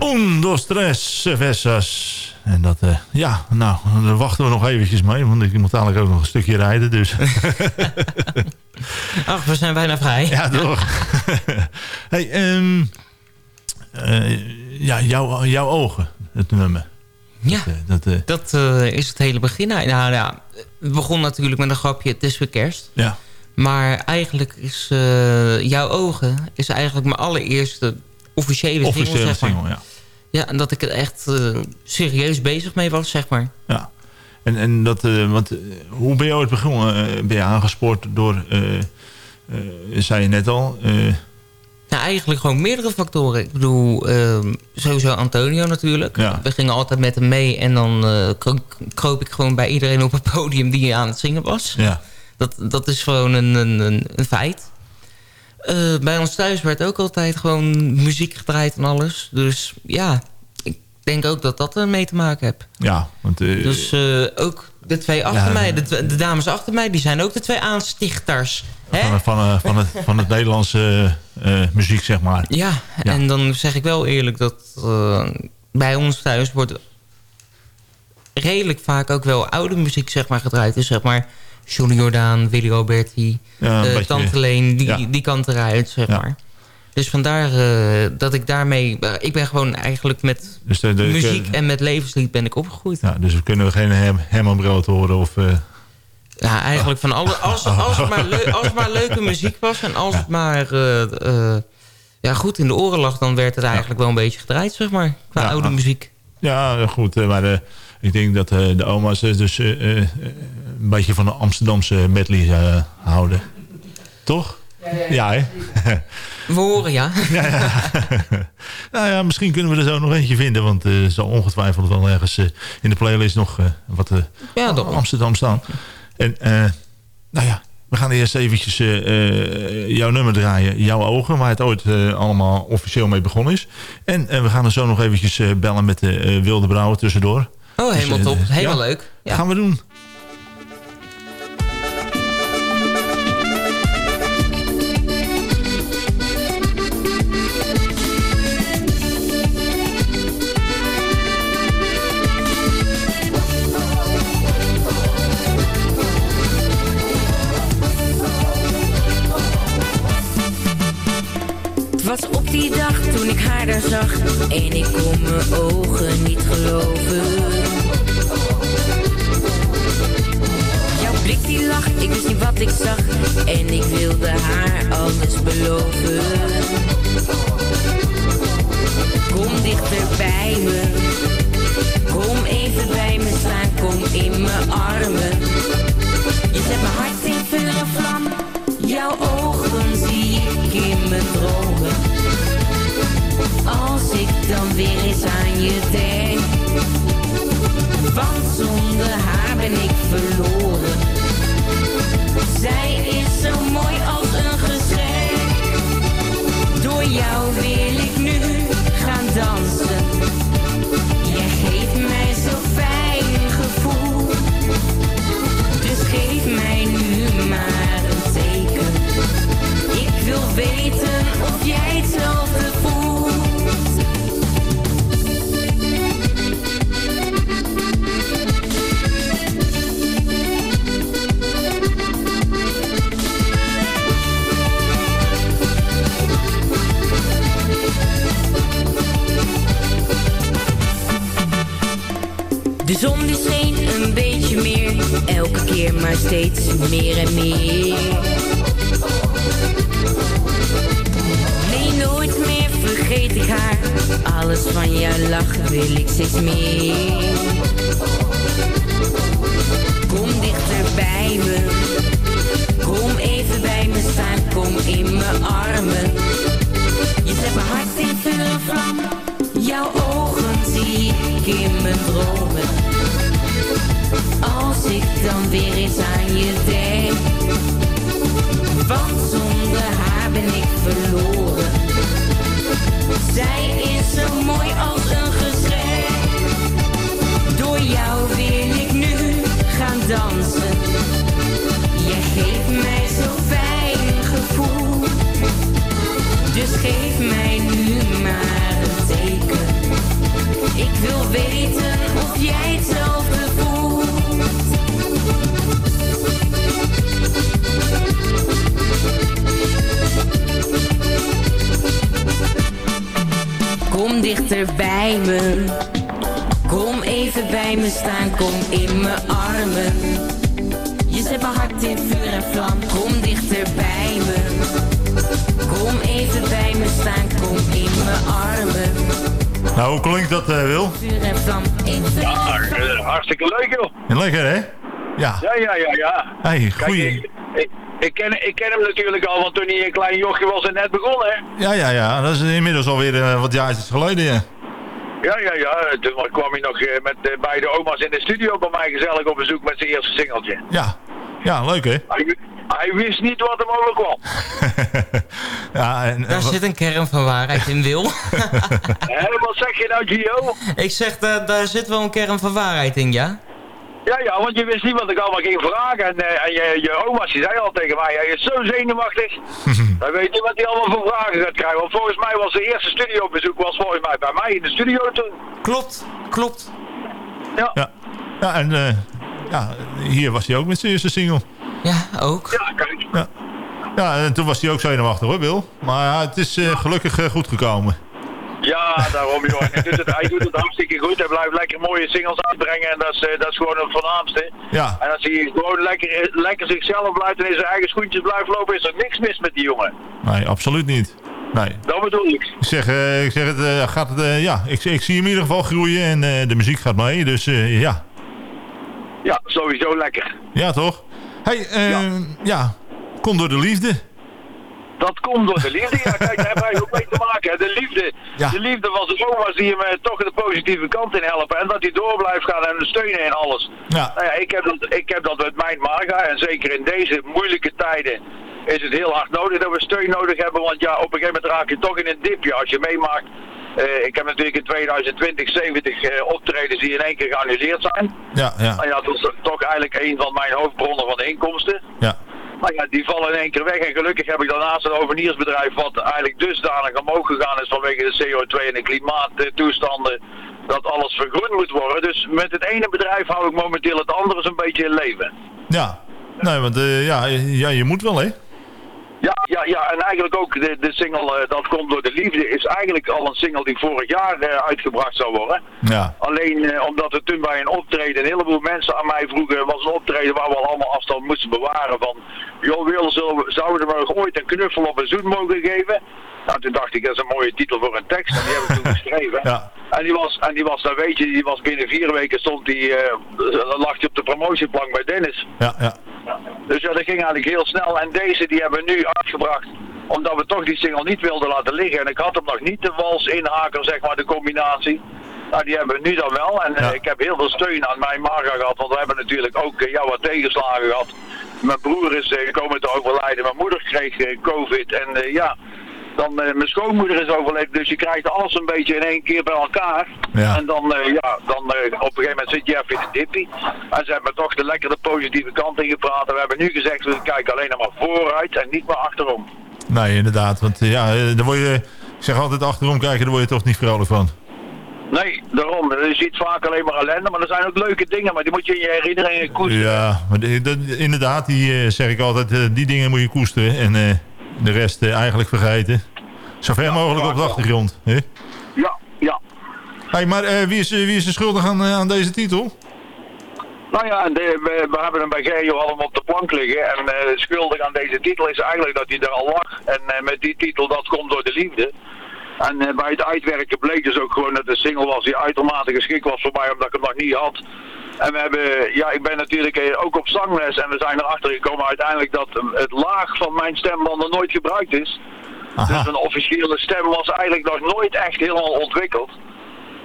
Un, dos, tres, cervezas. En dat, eh, ja, nou, daar wachten we nog eventjes mee. Want ik moet eigenlijk ook nog een stukje rijden, dus... <laughs> Ach, we zijn bijna vrij. Ja, toch? <laughs> hey, ehm, eh, ja, jouw, jouw ogen, het nummer. Ja, dat, eh, dat eh, is het hele begin. Nou ja, het begon natuurlijk met een grapje, het is weer kerst. Ja. Maar eigenlijk is eh, Jouw Ogen is eigenlijk mijn allereerste officiële, Officiële single, zeg maar. single, ja. Ja, en dat ik er echt eh, serieus bezig mee was, zeg maar. Ja. En, en dat, eh, want, eh, hoe ben je ooit begonnen? Eh, ben je aangespoord door, eh, eh, zei je net al... Nou, eigenlijk gewoon meerdere factoren. Ik bedoel, ehm, sowieso Antonio natuurlijk. Ja. We gingen altijd met hem mee en dan kro- kroop ik gewoon bij iedereen op het podium die aan het zingen was. Ja. Dat, dat is gewoon een, een, een, feit. Eh, bij ons thuis werd ook altijd gewoon muziek gedraaid en alles. Dus ja, ik denk ook dat dat ermee te maken heeft. ja, want... eh, Dus ook de twee achter Ja, mij, de, de dames achter mij, die zijn ook de twee aanstichters. Van, van, van, het, van het Nederlandse eh, eh, muziek, zeg maar. Ja, Ja. en dan zeg ik wel eerlijk dat eh, bij ons thuis wordt redelijk vaak ook wel oude muziek zeg maar, gedraaid. Dus zeg maar Johnny Jordaan, Willy Alberti, Ja, beetje- Tante Leen, die, ja. die kant eruit, zeg maar. Dus vandaar dat ik daarmee... ik ben gewoon eigenlijk met Dus de, de- muziek en met levenslied ben ik opgegroeid. ja, dus we kunnen geen hem, Herman Brood horen of... Ja, eigenlijk van alle... Als, als, het maar als het maar leuke muziek was en als het maar eh, eh, ja, goed in de oren lag... dan werd het eigenlijk wel een beetje gedraaid, zeg maar. Qua Ja. oude muziek. Ja, goed. eh, Maar eh, ik denk dat eh, de oma's dus eh, eh, een beetje van de Amsterdamse medley eh, houden. Toch? Ja, hè? <laughs> We horen, ja. <laughs> ja, ja. <laughs> nou ja, misschien kunnen we er zo nog eentje vinden. Want eh, er zal ongetwijfeld wel ergens eh, in de playlist nog eh, wat eh, Ja. Amsterdam staan. En eh, nou ja, we gaan eerst eventjes eh, eh, jouw nummer draaien. Jouw ogen, waar het ooit allemaal officieel mee begonnen is. En we gaan er zo nog eventjes bellen met de Wilde Brouwer tussendoor. Oh, helemaal Dus, eh, top. Helemaal ja, leuk. Ja. Gaan we doen. En ik kon mijn ogen niet geloven. Jouw blik die lag, ik wist niet wat ik zag en ik wilde haar alles beloven. Kom dichter bij me, kom even bij me staan, kom in mijn armen. Je zet mijn hart in vuur en vlam, jouw ogen zie ik in mijn dromen. Als ik dan weer eens aan je denk, want zonder haar ben ik verloren. Zij is zo mooi als een geschenk. Door jou wil ik nu gaan dansen. Nou, hoe klinkt dat, eh, Wil? Ja, eh, hartstikke leuk joh. Lekker, hè? Ja. Ja, ja, ja, ja. Hey, Kijk, goeie. ik, ik, ik ken, ik ken hem natuurlijk al, want toen hij een klein jochje was en net begonnen, hè. Ja, ja, ja. Dat is inmiddels alweer eh, wat jaar geleden, ja. Ja, ja, ja. Toen kwam hij nog met beide oma's in de studio bij mij gezellig op bezoek met zijn eerste singeltje. Ja. Ja, leuk, hè? Hij, wi- hij wist niet wat hem overkwam. <laughs> Ja, en, Daar zit een kern van waarheid in, Wil. <laughs> Wat zeg je nou, Gio? Ik zeg, daar, daar zit wel een kern van waarheid in, ja? Ja, ja, want je wist niet wat ik allemaal ging vragen. En, eh, en je, je oma's die zei al tegen mij, hij is zo zenuwachtig. <laughs> Hij weet niet wat hij allemaal voor vragen gaat krijgen. Want volgens mij was de eerste studiobezoek was volgens mij bij mij in de studio toen. Klopt, klopt. Ja. Ja, ja en eh, ja, hier was hij ook met zijn eerste single. Ja, ook. Ja, kijk. Ja. ja, en toen was hij ook zenuwachtig hoor, Wil. Maar ja, het is eh, gelukkig eh, goed gekomen. Ja, daarom joh. En hij, doet het, hij doet het hartstikke goed. Hij blijft lekker mooie singles uitbrengen. En dat is, eh, dat is gewoon het voornaamste. Ja. En als hij gewoon lekker, lekker zichzelf blijft en in zijn eigen schoentjes blijft lopen, is er niks mis met die jongen. Nee, absoluut niet. Nee. Dat bedoel ik. Ik zeg, eh, ik zeg het, eh, gaat het, eh, ja, ik, ik zie hem in ieder geval groeien en eh, de muziek gaat mee. Dus eh, ja. Ja, sowieso lekker. Ja, toch? Hey, eh, ja. kom door de liefde. Dat komt door de liefde. Ja, kijk, daar hebben wij ook mee te maken. De liefde, Ja. de liefde van zijn oma's die hem toch de positieve kant in helpen. En dat hij door blijft gaan en steunen in alles. Ja. Nou ja, ik heb dat, ik heb dat met mijn Marga. En zeker in deze moeilijke tijden is het heel hard nodig dat we steun nodig hebben. Want ja, op een gegeven moment raak je toch in een dipje. Als je meemaakt, eh, ik heb natuurlijk in 2020 70 eh, optredens die in één keer geannuleerd zijn. Ja, ja, Nou ja, dat is toch eigenlijk een van mijn hoofdbronnen van de inkomsten. ja. Maar ja, die vallen in één keer weg. En gelukkig heb ik daarnaast een overniersbedrijf wat eigenlijk dusdanig omhoog gegaan is vanwege de CO2 en de klimaattoestanden. Dat alles vergroend moet worden. Dus met het ene bedrijf hou ik momenteel het andere zo'n beetje in leven. Ja. Nee, want eh, ja, ja, je moet wel, hè? Ja, ja, ja, en eigenlijk ook de, de single eh, Dat komt door de liefde is eigenlijk al een single die vorig jaar eh, uitgebracht zou worden. Ja. Alleen eh, omdat er toen bij een optreden een heleboel mensen aan mij vroegen, was een optreden waar we al allemaal afstand moesten bewaren van, joh Wil, zouden we nog ooit een knuffel of een zoen mogen geven? Nou, toen dacht ik, dat is een mooie titel voor een tekst en die heb ik toen <laughs> geschreven. Ja. En die was, en die was, dan weet je, die was binnen vier weken stond die, dan lag hij op de promotieplank bij Dennis. Ja, ja. Dus ja, dat ging eigenlijk heel snel. En deze die hebben we nu uitgebracht. Omdat we toch die single niet wilden laten liggen. En ik had hem nog niet de wals inhaken, zeg maar, de combinatie. Nou, die hebben we nu dan wel. En eh, ik heb heel veel steun aan mijn Marga gehad. Want we hebben natuurlijk ook eh, ja, wat tegenslagen gehad. Mijn broer is eh, komen te overlijden. Mijn moeder kreeg covid. En ja, dan eh, mijn schoonmoeder is overleden. Dus je krijgt alles een beetje in één keer bij elkaar. Ja. En dan, eh, ja, dan eh, op een gegeven moment zit je even in de dippie. En ze hebben toch de lekkere positieve kant ingepraat. En we hebben nu gezegd, we kijken alleen nog maar vooruit en niet meer achterom. Nee, inderdaad. Want ja, dan word je... Ik zeg altijd achterom kijken, daar word je toch niet vrolijk van. Nee, daarom. Je ziet vaak alleen maar ellende. Maar er zijn ook leuke dingen. Maar die moet je in je herinneringen koesteren. Ja, maar de- de- inderdaad, die zeg ik altijd, die dingen moet je koesteren. En de rest eh, eigenlijk vergeten. Zo ver mogelijk op de achtergrond. Hè? Ja, ja. Hey, maar eh, wie, is, eh, wie is er schuldig aan, aan deze titel? Nou ja, de- we, we hebben hem bij Gerjo allemaal op de plank liggen. En schuldig aan deze titel is eigenlijk dat hij er al lag. En met die titel, dat komt door de liefde. En bij het uitwerken bleek dus ook gewoon dat de single was die uitermate geschikt was voor mij, omdat ik hem nog niet had. En we hebben, ja, ik ben natuurlijk ook op zangles en we zijn erachter gekomen uiteindelijk dat het laag van mijn stembanden nooit gebruikt is. Dus een officiële stem was eigenlijk nog nooit echt helemaal ontwikkeld.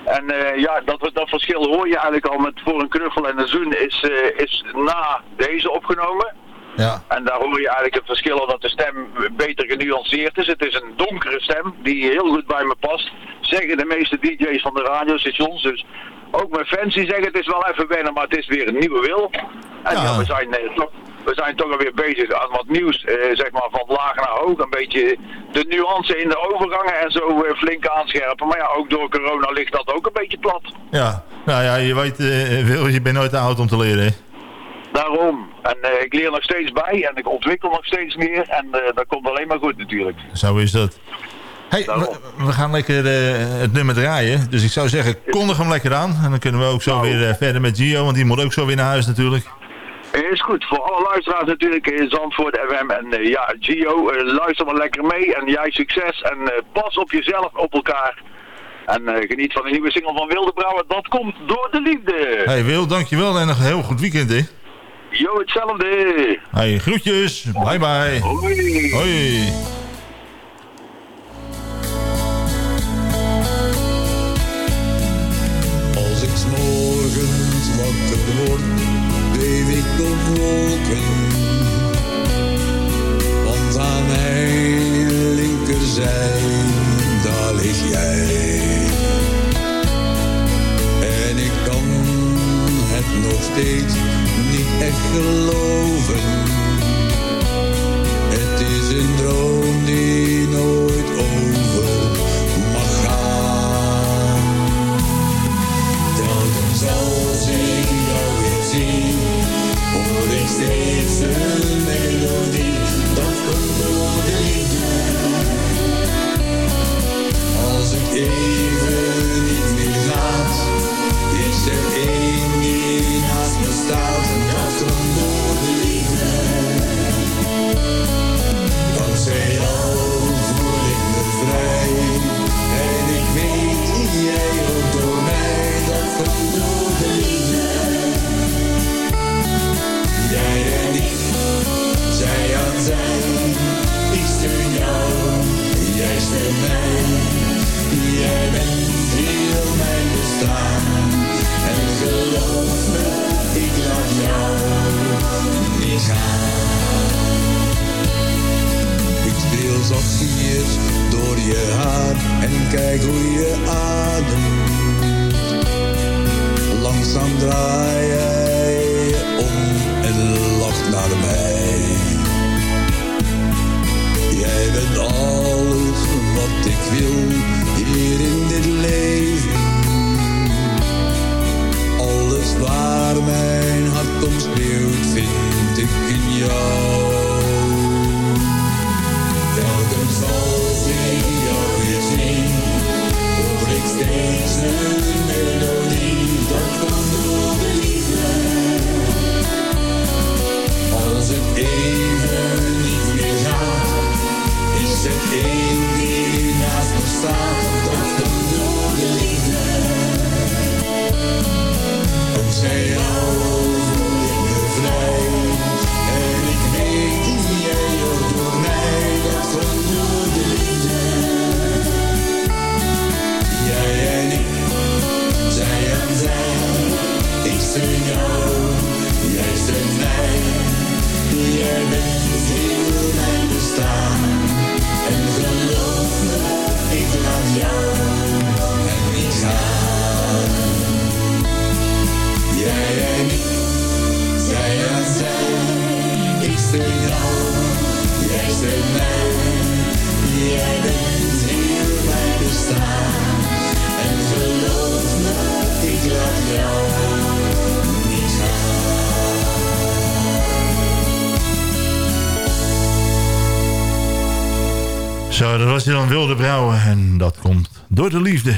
En eh, ja, dat, dat verschil hoor je eigenlijk al met voor een knuffel en een zoen is, eh, is na deze opgenomen. Ja. En daar hoor je eigenlijk het verschil al dat de stem beter genuanceerd is. Het is een donkere stem die heel goed bij me past. Zeggen de meeste DJ's van de radiostations. Dus ook mijn fans die zeggen het is wel even wennen, maar het is weer een nieuwe wil. En ja, we, zijn, eh, toch, we zijn toch alweer bezig aan wat nieuws. eh, zeg maar van laag naar hoog. Een beetje de nuance in de overgangen en zo eh, flink aanscherpen. Maar ja, ook door corona ligt dat ook een beetje plat. Ja, nou ja, je weet, eh, Wil, je bent nooit te oud om te leren. hè? Daarom. En ik leer nog steeds bij en ik ontwikkel nog steeds meer. En dat komt alleen maar goed natuurlijk. Zo is dat. Hey, we, we gaan lekker eh, het nummer draaien. Dus ik zou zeggen, kondig hem lekker aan. En dan kunnen we ook zo weer eh, verder met Gio. Want die moet ook zo weer naar huis natuurlijk. Is goed, voor alle luisteraars natuurlijk in Zandvoort FM. En eh, ja, Gio, luister maar lekker mee en jij succes. En pas op jezelf, op elkaar. En geniet van de nieuwe single van Wilde Brouwer. Dat komt door de liefde. Hey Wil, dankjewel en nog een heel goed weekend hè. Jo, hetzelfde. Hey, groetjes. Bye bye. Hoi. Hoi. Morgens wakker word, zweef ik op wolken. Want aan mijn linkerzij, daar lig jij. En ik kan het nog steeds niet echt geloven.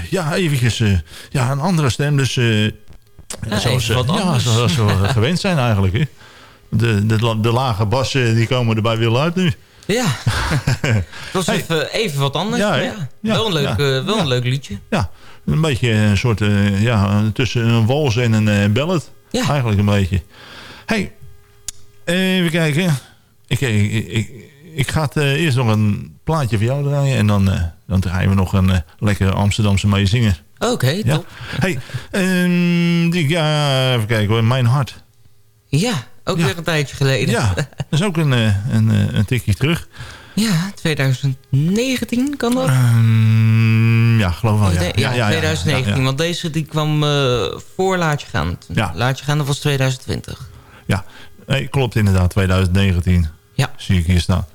Ja, eventjes eh, ja, een andere stem. Dus eh, Ja, zoals, even wat eh, ja, anders. zoals we <laughs> gewend zijn eigenlijk. Hè. De, de, de lage bassen die komen er bij Wil uit nu. Ja, <laughs> het was even, even wat anders. Ja, wel een leuk, eh, wel een leuk liedje. Ja, een beetje een soort, eh, ja, tussen een wals en een eh ballad. Ja. Eigenlijk een beetje. hey, even kijken. Ik, ik, ik, ik ga het, eh, eerst nog een plaatje voor jou draaien. En dan, eh, dan draaien we nog een eh, lekkere Amsterdamse meezinger. Oké, Ja. top. Hey, ehm, die, ja, even kijken hoor. Mijn hart. Ja, ook weer een tijdje geleden. Ja, <laughs> dat is ook een, eh, een, een tikje terug. Ja, 2019 kan dat? Ehm, ja, geloof wel. Ik Ja, ja, 2019. ja, ja. Want deze die kwam voor Laatje Gaan. Ja. Laatje Gaan, dat was 2020. Ja, nee, klopt inderdaad. 2019. Ja. Zie ik hier staan.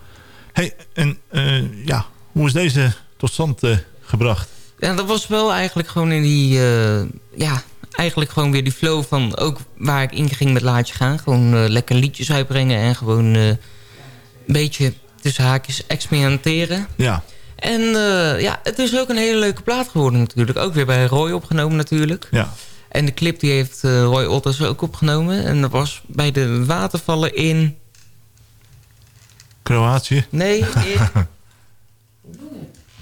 Hey, en eh, ja, hoe is deze tot stand eh, gebracht? Ja, dat was wel eigenlijk gewoon in die... eh, ja, eigenlijk gewoon weer die flow van... Ook waar ik in ging met Laatje Gaan. Gewoon lekker liedjes uitbrengen. En gewoon een beetje tussen haakjes experimenteren. Ja. En ja, het is ook een hele leuke plaat geworden natuurlijk. Ook weer bij Roy opgenomen natuurlijk. Ja. En de clip die heeft Roy Otters ook opgenomen. En dat was bij de watervallen in... Kroatië? Nee, in...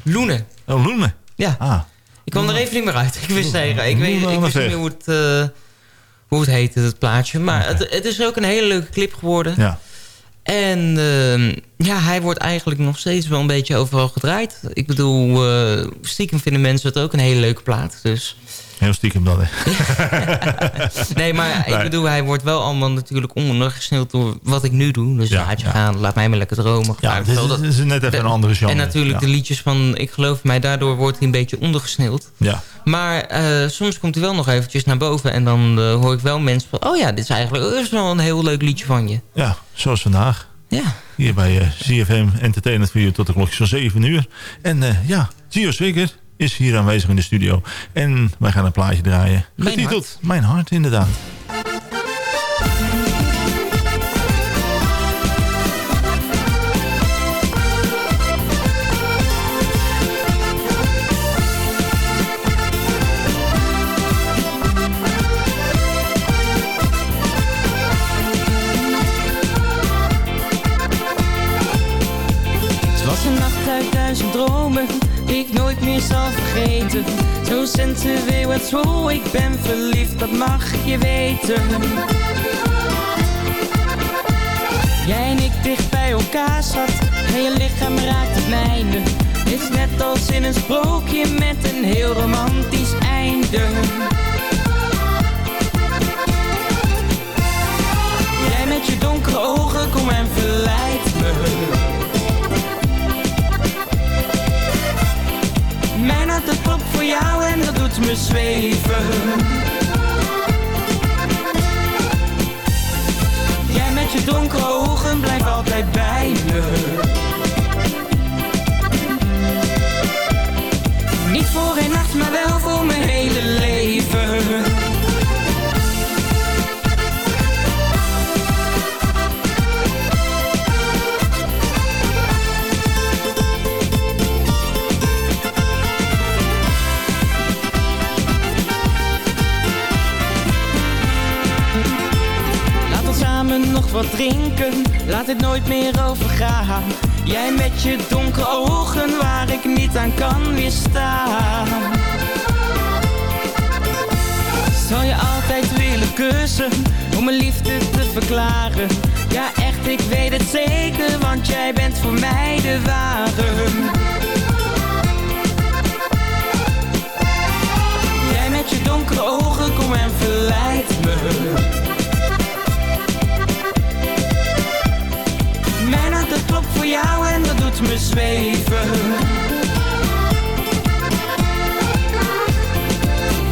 <laughs> Loenen. Oh, Loenen. Ja. Ah. Ik kwam er even niet meer uit. Ik wist, tegen, ik weet, ik wist niet meer hoe het, eh, hoe het heette, het plaatje. Maar het, het is ook een hele leuke clip geworden. Ja. En ehm, ja, hij wordt eigenlijk nog steeds wel een beetje overal gedraaid. Ik bedoel, eh, stiekem vinden mensen het ook een hele leuke plaat. Dus Heel stiekem dan, hè? <laughs> nee, maar ik Nee. bedoel, hij wordt wel allemaal natuurlijk ondergesneeuwd door wat ik nu doe. Dus Ja, laat je ja. gaan, laat mij maar lekker dromen. Ja, dit is, dat- net even de- een andere genre. En natuurlijk ja. de liedjes van Ik geloof mij, daardoor wordt hij een beetje ondergesneeuwd. Ja. Maar eh, soms komt hij wel nog eventjes naar boven. En dan eh, hoor ik wel mensen van... Oh ja, dit is eigenlijk ook best wel een heel leuk liedje van je. Ja, zoals vandaag. Ja. Hier bij eh, CFM Entertainment voor u tot de klokjes van 7 uur. En eh, ja, Gio Swikker is hier aanwezig in de studio. En wij gaan een plaatje draaien. Mijn Getiteld Mijn Hart, inderdaad. Was een nacht uit duizend dromen die ik nooit meer zal vergeten. Zo sensueel en zo, ik ben verliefd, dat mag je weten. Jij en ik dicht bij elkaar zat, en je lichaam raakt het mijne. Is net als in een sprookje met een heel romantisch einde. Jij met je donkere ogen, kom en verleid me. Mijn hart klopt voor jou en dat doet me zweven. Jij met je donkere ogen blijf altijd bij me. Niet voor een nacht, maar wel voor mijn hele leven. Wat drinken, laat het nooit meer overgaan. Jij met je donkere ogen waar ik niet aan kan weerstaan. Zal je altijd willen kussen, om mijn liefde te verklaren. Ja echt, ik weet het zeker, want jij bent voor mij de ware. Jij met je donkere ogen, kom en verleid me. En dat doet me zweven.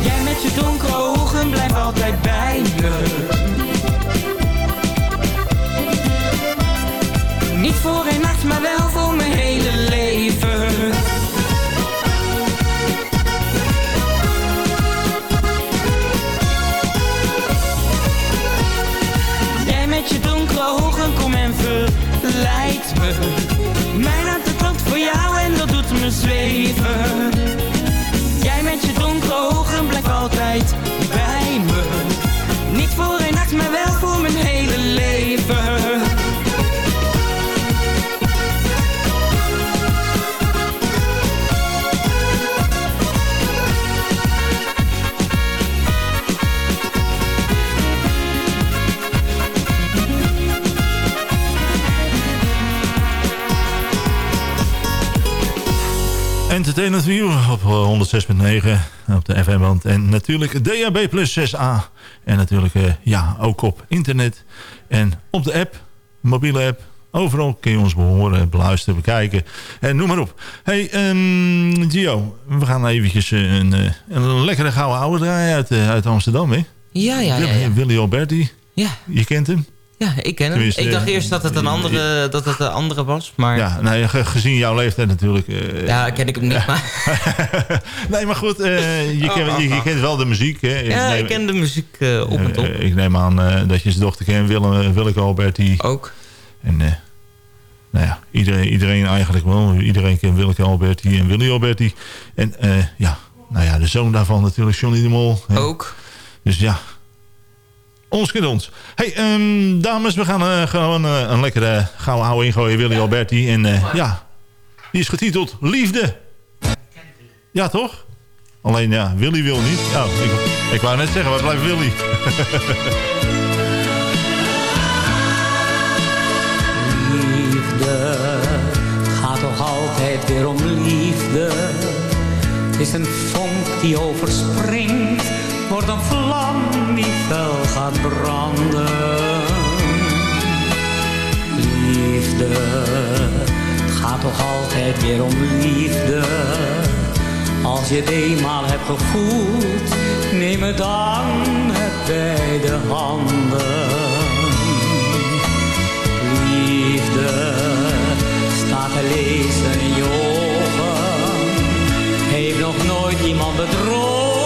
Jij met je donkere ogen blijf altijd bij me. Dat Entertainment View op eh, 106.9 op de FM-band. En natuurlijk DAB plus 6A. En natuurlijk uh, ja, ook op internet. En op de app, mobiele app. Overal kun je ons behoren, beluisteren, bekijken. En noem maar op. Hey, um, Gio, we gaan eventjes een, een, een lekkere gouden oude draaien uit, uit Amsterdam, hè? Ja, ja, ja. ja. Willy Alberti. Ja. Je kent hem? Ja, ik ken hem. Ik dacht eerst dat het een andere, dat het een andere was, maar... Ja, nou, ge- gezien jouw leeftijd natuurlijk. eh, Ja, ken ik hem niet, maar... <laughs> nee, maar goed, eh, je, kent, je, je kent wel de muziek. Hè? Ja, neem- ik ken de muziek eh, op en top. Eh, ik neem aan eh, dat je zijn dochter kent, Willem, Willeke Alberti. Ook. En eh, nou ja, iedereen, iedereen eigenlijk wel. Iedereen kent Willeke Alberti en Willy Alberti. En eh, ja, nou ja, de zoon daarvan natuurlijk, Johnny de Mol. hè. Ook. Dus ja, ons kent ons. Hey, ehm, dames, we gaan eh, gewoon eh, een lekkere gouden ouwe ingooien, Willy Alberti. En eh, ja, die is getiteld Liefde. Ja, toch? Alleen ja, Willy wil niet. Ja, ik, ik wou net zeggen, waar blijft Willy? liefde. Het gaat toch altijd weer om liefde. Het is een vonk die overspringt, wordt een vlam die fel gaat branden. Liefde, het gaat toch altijd weer om liefde. Als je het eenmaal hebt gevoeld, neem het dan met beide handen liefde staat te lezen in je ogen. Heeft nog nooit iemand bedrogen,